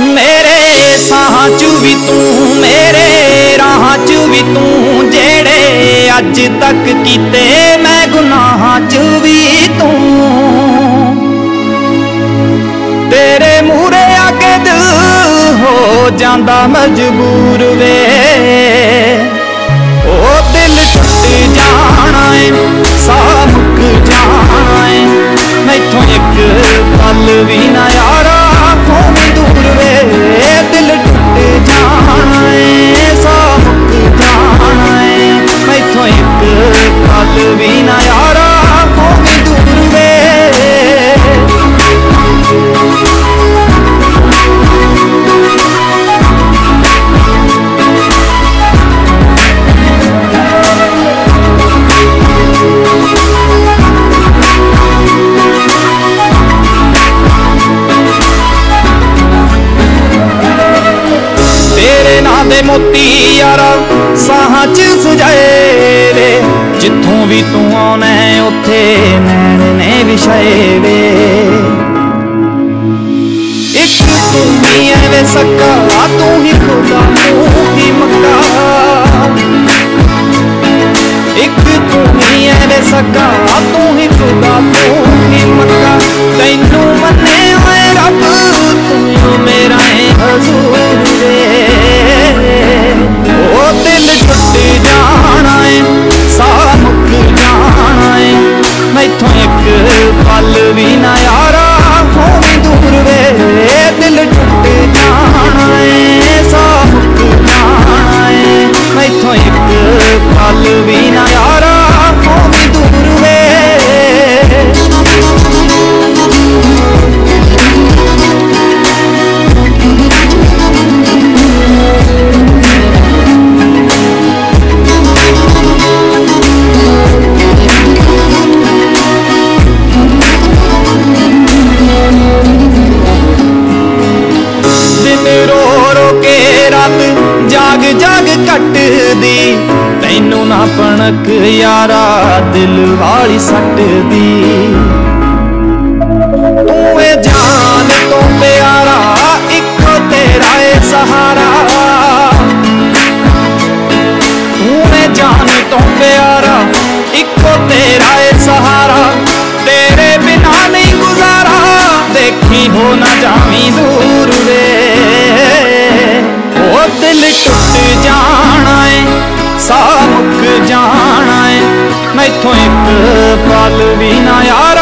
ਮੇਰੇ ਸਾਹਾਂ 'ਚ ਵੀ ਤੂੰ, ਮੇਰੇ ਰਾਹਾਂ 'ਚ ਵੀ ਤੂੰ, ਜਿਹੜੇ ਅੱਜ ਤੱਕ ਕੀਤੇ ਮੈਂ ਗੁਨਾਹਾਂ 'ਚ ਵੀ ਤੂੰ। ਤੇਰੇ ਮੂਹਰੇ ਆ ਕੇ ਦਿਲ ਹੋ ਜਾਂਦਾ ਮਜਬੂਰ ਵੇ। ਵੀ ਨਾ ਯਾਰਾ ਹੋਵੇਂ ਦੂਰ ਵੇ ਤੇਰੇ ਨਾਂ ਦੇ ਮੋਤੀ ਯਾਰਾ ਸਾਹਾਂ 'ਚ ਸਜਾਏ ਵੇ। ਵੀ ਤੂੰ ਆਉਣਾ ਉੱਥੇ ਨੈਣ ਨੇ ਵਿਛਾਏ ਵੇ। ਇੱਕ ਤੂੰ ਹੀ ਐ ਵੇ ਸਕਾ ਤੂੰ ਹੀ ਖੁਦਾ ਤੂੰ ਹੀ ਮੱਕਾ ਪਣਕ ਯਾਰਾ ਦਿਲ ਵਾਲੀ ਸੱਟਦੀ। ਤੂੰ ਏ ਜਾਨ ਤੋਂ ਪਿਆਰਾ, ਇੱਕੋ ਤੇਰਾ ਏ ਸਹਾਰਾ। ਤੂੰ ਏ ਜਾਨ ਤੋਂ ਪਿਆਰਾ, ਇੱਕੋ ਤੇਰਾ ਏ ਸਹਾਰਾ। ਤੇਰੇ ਬਿਨਾ ਨਹੀਂ ਗੁਜ਼ਾਰਾ, ਦੇਖੀ ਹੋ ਨਾ ਜਾਵੀਂ ਦੂਰ ਵੇ। ਉਹ ਦਿਲ ਟੁੱਟ ਜਾਣਾ ਏ ਸਾਹ ਜਾਣਾ ਏ। ਮੈਥੋਂ ਇੱਕ ਪਲ ਵੀ ਨਾ ਯਾਰ